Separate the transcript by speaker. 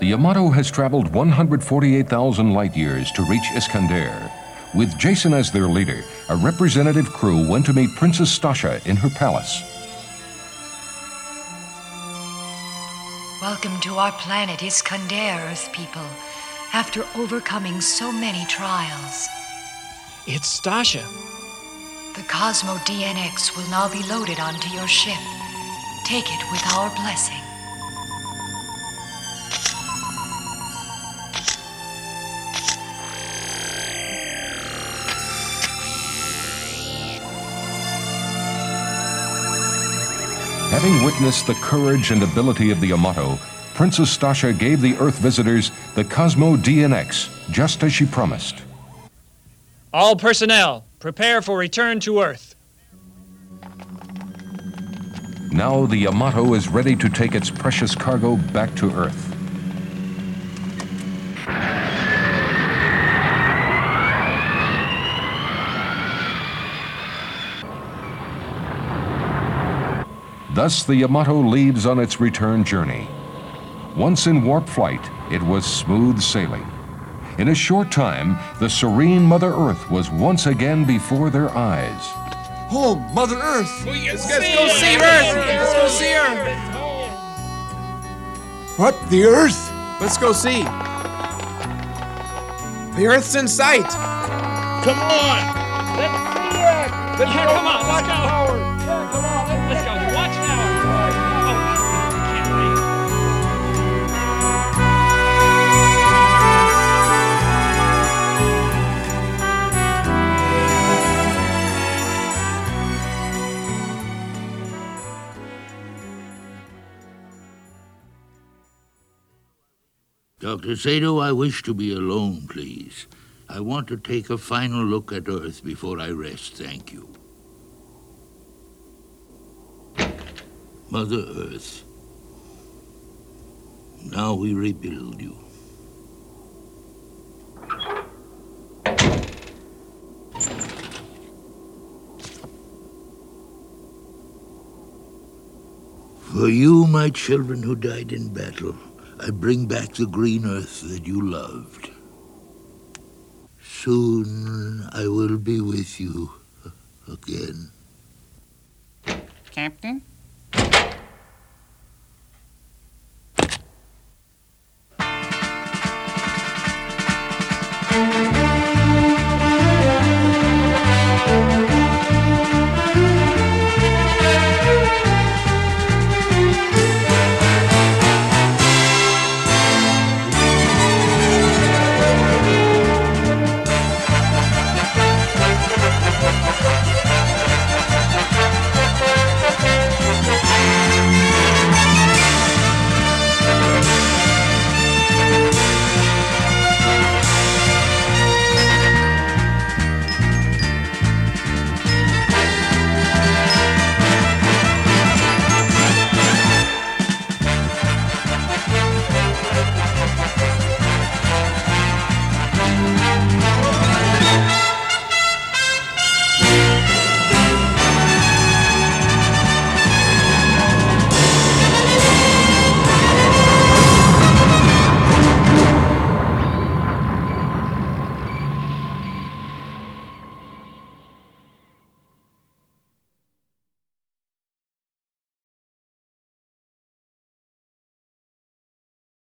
Speaker 1: The Yamato has traveled 148,000 light years to reach Iscandar. With Jason as their leader, a representative crew went to meet Princess Starsha in her palace.
Speaker 2: Welcome to our planet Iscandar, Earth people. After overcoming so many trials,
Speaker 3: It's Starsha.
Speaker 2: the Cosmo DNA will now be loaded onto your ship. Take it with our blessing.
Speaker 1: Having witnessed the courage and ability of the Yamato, Princess Starsha gave the Earth visitors the Cosmo DNA, just as she promised.
Speaker 3: All personnel, prepare for return to Earth.
Speaker 1: Now the Yamato is ready to take its precious cargo back to Earth. Thus, the Yamato leaves on its return journey. Once in warp flight, it was smooth sailing. In a short time, the serene Mother Earth was once again before their eyes.
Speaker 4: Oh, Mother Earth!
Speaker 5: Let's go see Earth! Let's go see her!
Speaker 4: What? The Earth?
Speaker 5: Let's go see. The Earth's in sight.
Speaker 6: Come on! Let's see it! Let's
Speaker 3: Yeah,
Speaker 6: go
Speaker 3: come on, let's
Speaker 6: watch
Speaker 3: go.
Speaker 6: Power. Yeah, come on,
Speaker 7: Dr. Sato, I wish to be alone, please. I want to take a final look at Earth before I rest, thank you. Mother Earth, now we rebuild you. For you, my children who died in battle, I bring back the green earth that you loved. Soon I will be with you again.
Speaker 8: Captain?